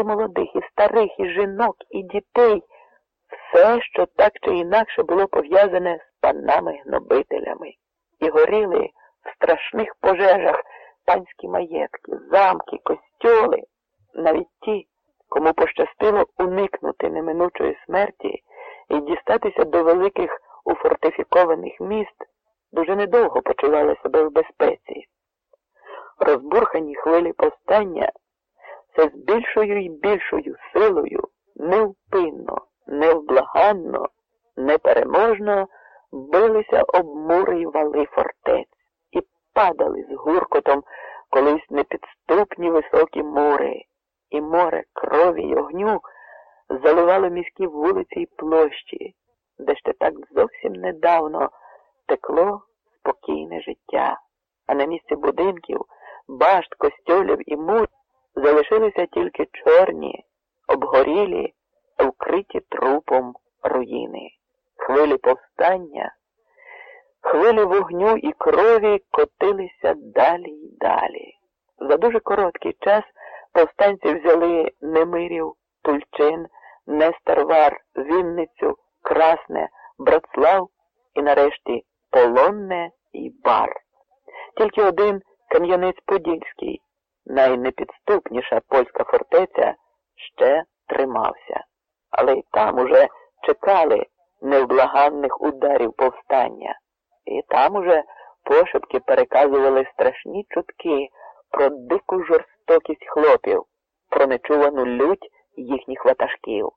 і молодих, і старих, і жінок, і дітей, все, що так чи інакше було пов'язане з панами-гнобителями, і горіли в страшних пожежах панські маєтки, замки, костьоли, навіть ті, кому пощастило уникнути неминучої смерті і дістатися до великих уфортифікованих міст, дуже недовго почували себе в безпеці. Розбурхані хвилі повстання все з більшою і більшою силою, невпинно, невблаганно, непереможно билися об мури й вали фортець і падали з гуркотом колись непідступні високі мури, і море крові й огню заливало міські вулиці й площі, де ще так зовсім недавно текло спокійне життя, а на місці будинків, башт, костьолів і мур залишилися тільки чорні, обгорілі, вкриті трупом руїни. Хвилі повстання, хвилі вогню і крові котилися далі й далі. За дуже короткий час повстанці взяли Немирів, Тульчин, Нестервар, Вінницю, Красне, Братслав і нарешті Полонне і Бар. Тільки один Кам'янець Подільський, найнепідступніша польська фортеця, ще тримався. Але й там уже чекали невблаганних ударів повстання, і там уже пошепки переказували страшні чутки про дику жорстокість хлопів, про нечувану лють їхніх ватажків.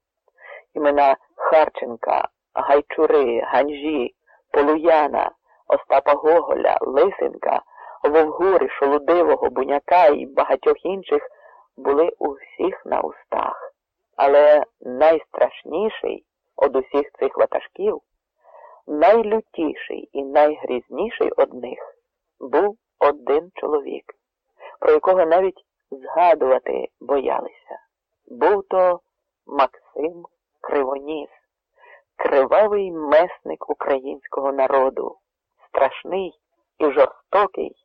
Імена Харченка, Гайчури, Ганжі, Полуяна, Остапа Гоголя, Лисенка, Вовгури, Шолудивого, Буняка і багатьох інших були у всіх на устах. Але найстрашніший од усіх цих ватажків, найлютіший і найгрізніший од них був один чоловік, про якого навіть згадувати боялися. Був то Максим Кривоніс, кривавий месник українського народу, страшний і жорстокий,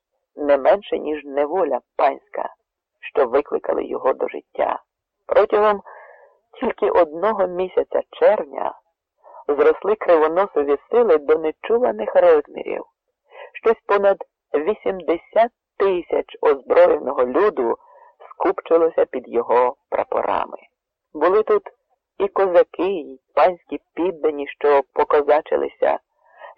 не менше, ніж неволя панська, що викликали його до життя. Протягом тільки одного місяця червня зросли кривоносові сили до нечуваних розмірів. Щось понад 80 тисяч озброєного люду скупчилося під його прапорами. Були тут і козаки, і панські піддані, що покозачилися, і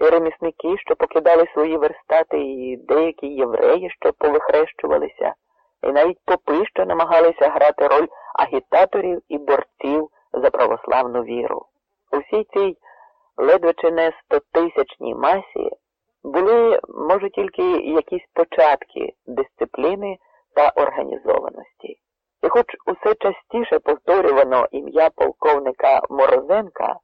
ремісники, що покидали свої верстати, і деякі євреї, що повихрещувалися, і навіть попи, що намагалися грати роль агітаторів і борців за православну віру. У всій цій ледве чи не стотисячній масі були, може, тільки якісь початки дисципліни та організованості. І хоч усе частіше повторювано ім'я полковника Морозенка,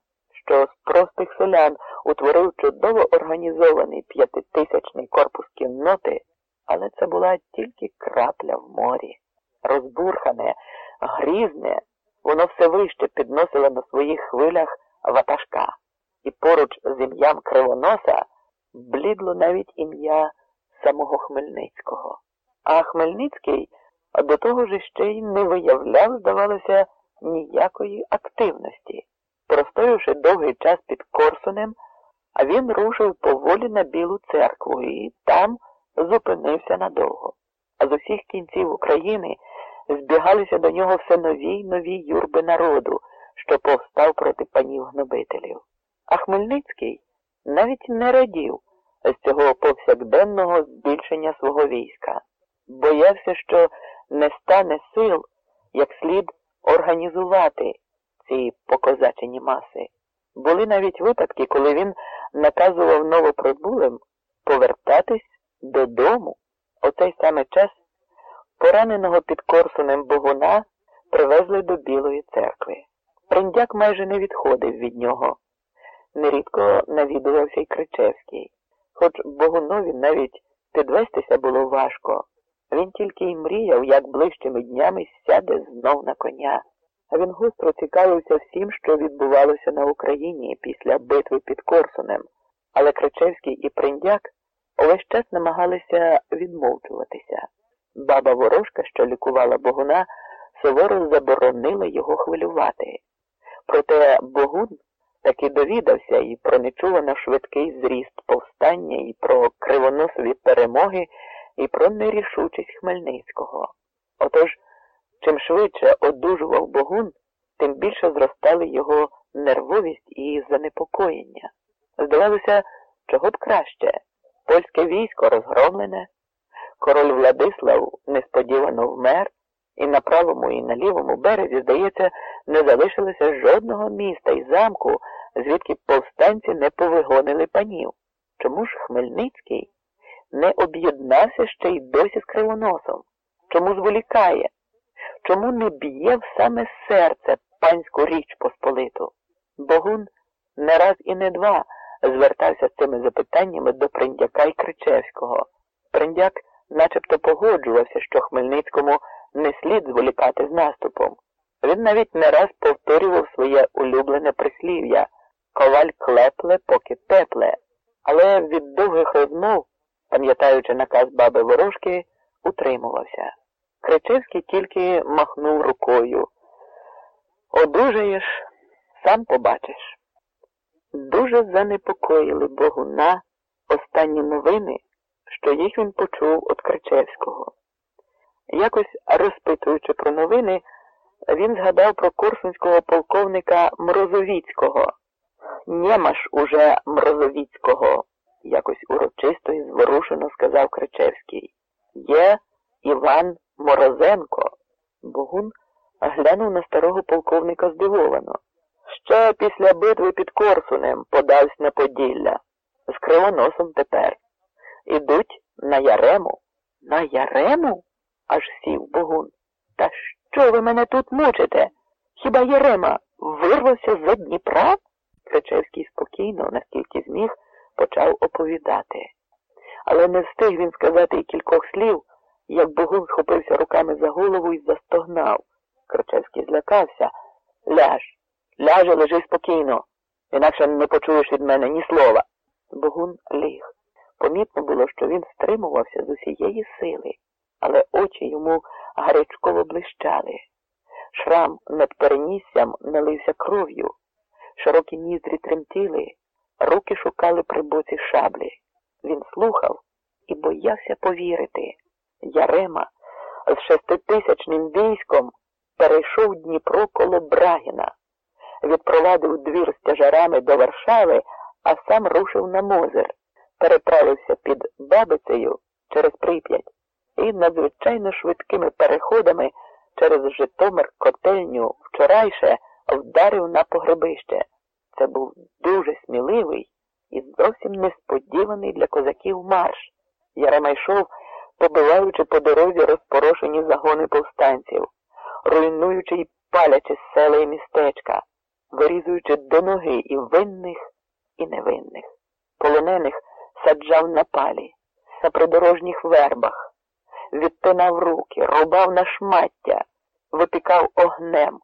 що з простих селян утворив чудово організований п'ятитисячний корпус кінноти, але це була тільки крапля в морі. Розбурхане, грізне, воно все вище підносило на своїх хвилях ватажка, і поруч з ім'ям Кривоноса блідло навіть ім'я самого Хмельницького. А Хмельницький до того ж ще й не виявляв, здавалося, ніякої активності. Простоявши довгий час під Корсунем, а він рушив поволі на Білу церкву і там зупинився надовго. А з усіх кінців України збігалися до нього все нові й нові юрби народу, що повстав проти панів гнобителів. А Хмельницький навіть не радів з цього повсякденного збільшення свого війська, боявся, що не стане сил, як слід організувати ці покозачені маси. Були навіть випадки, коли він наказував новоприбулим повертатись додому. У цей саме час пораненого під Корсунем Богуна привезли до Білої церкви. Приндяк майже не відходив від нього. Нерідко навідувався й Кричевський. Хоч Богунові навіть підвестися було важко. Він тільки й мріяв, як ближчими днями сяде знов на коня. Він густро цікавився всім, що відбувалося на Україні після битви під Корсунем. Але Кричевський і Приндяк увесь час намагалися відмовчуватися. Баба ворожка, що лікувала Богуна, суворо заборонила його хвилювати. Проте Богун таки довідався і про нечувано швидкий зріст повстання, і про кривоносові перемоги, і про нерішучість Хмельницького. Отож, чим швидше одужував Богун, тим більше зростали його нервовість і занепокоєння. Здавалося, чого б краще. Польське військо розгромлене, король Владислав несподівано вмер, і на правому і на лівому березі, здається, не залишилося жодного міста і замку, звідки повстанці не повигонили панів. Чому ж Хмельницький не об'єднався ще й досі з кривоносом? Чому зволікає? Чому не б'є в саме серце панську річ Посполиту? Богун не раз і не два звертався з цими запитаннями до Приндяка і Кричевського. Приндяк начебто погоджувався, що Хмельницькому не слід зволікати з наступом. Він навіть не раз повторював своє улюблене прислів'я коваль клепле, поки тепле, але від довгих розмов, пам'ятаючи наказ баби ворожки, утримувався. Кричевський тільки махнув рукою. Одужаєш, сам побачиш. Дуже занепокоїли Богуна останні новини, що їх він почув від Кричевського. Якось розпитуючи про новини, він згадав про корсунського полковника Мрозовіцького. Нємаш уже Мрозовіцького, якось урочисто і зворушено сказав Кричевський. Є Іван Морозенко. Богун глянув на старого полковника здивовано. Ще після битви під Корсунем подався на Поділля. З кривоносом тепер. Ідуть на Ярему. На Ярему? аж сів Богун. Та що ви мене тут мучите? Хіба Ярема вирвався з Дніпра? Кричевський спокійно, наскільки зміг, почав оповідати. Але не встиг він сказати й кількох слів, як Богун схопився руками за голову і застогнав. Кричевський злякався. Ляж, ляже, лежи спокійно, інакше не почуєш від мене ні слова. Богун ліг. Помітно було, що він стримувався з усієї сили, але очі йому гарячково блищали. Шрам над переніссям налився кров'ю, широкі ніздрі тремтіли, руки шукали при боці шаблі. Він слухав і боявся повірити. Ярема з шеститисячним військом перейшов Дніпро коло Брагіна, відпровадив двір з тяжарами до Варшави, а сам рушив на Мозер, переправився під Бабицею через Прип'ять і надзвичайно швидкими переходами через Житомир котельню вчорайше вдарив на погребище. Це був дуже сміливий і зовсім несподіваний для козаків марш. Ярема йшов, побиваючи по дорозі розпорошені загони повстанців, руйнуючи й палячи села і містечка, вирізуючи до ноги і винних, і невинних. Полонених саджав на палі, на придорожніх вербах, відтинав руки, рубав на шмаття, випікав огнем,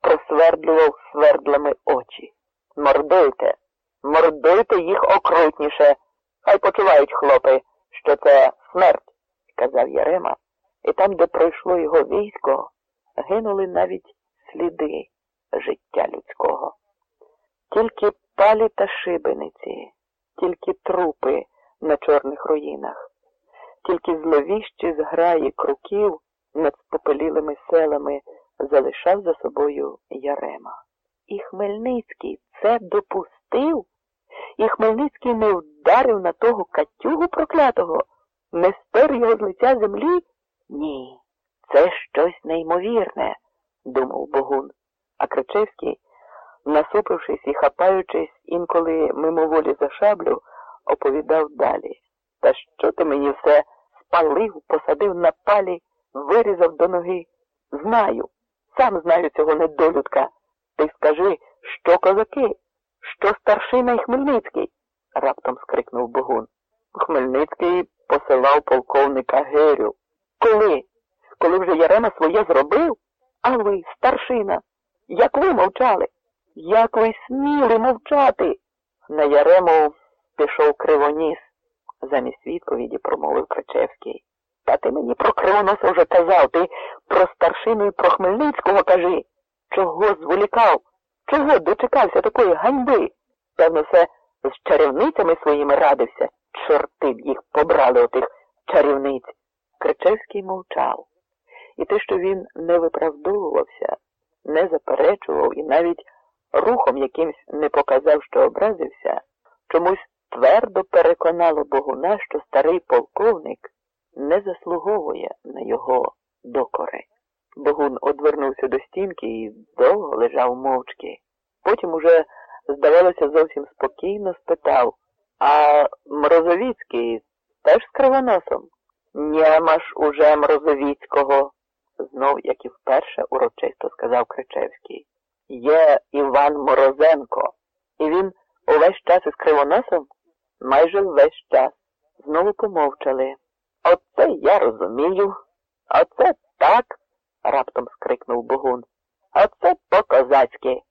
просвердлював свердлами очі. Мордуйте, мордуйте їх окрутніше. Хай почувають хлопи, що це смерть, казав Ярема, і там, де пройшло його військо, гинули навіть сліди життя людського. Тільки палі та шибениці, тільки трупи на чорних руїнах, тільки зловіщі зграї круків над спопелілими селами залишав за собою Ярема. І Хмельницький це допустив? І Хмельницький не вдарив на того катюгу проклятого, не стер його з лиця землі? Ні, це щось неймовірне, думав Богун. А Кричевський, насупившись і хапаючись інколи мимоволі за шаблю, оповідав далі. Та що ти мені все спалив, посадив на палі, вирізав до ноги? Знаю, сам знаю цього недолюдка. Ти скажи, що козаки, що старшина і Хмельницький? раптом скрикнув Богун. Хмельницький посилав полковника Герю. Коли? Коли вже Ярема своє зробив? А ви, старшина, як ви мовчали? Як ви сміли мовчати? На Ярему пішов кривоніс, замість відповіді промовив Кричевський. Та ти мені про кривоноса вже казав, ти про старшину і про Хмельницького кажи. Чого зволікав? Чого дочекався такої ганьби? Певно, все з чарівницями своїми радився. Чорти б їх побрали отих чарівниць. Кричевський мовчав. І те, що він не виправдовувався, не заперечував і навіть рухом якимсь не показав, що образився, чомусь твердо переконало Богуна, що старий полковник не заслуговує на його докори. Богун одвернувся до стінки і довго лежав мовчки. Потім уже, здавалося, зовсім спокійно спитав, а Мрозовіцький теж з кривоносом? Нема ж уже Мрозовіцького, знов, як і вперше, урочисто сказав Кричевський. Є Іван Морозенко. І він увесь час із кривоносом? Майже весь час. Знову помовчали. Оце я розумію. Оце так. раптом скрикнув Богун. Оце по-козацьки.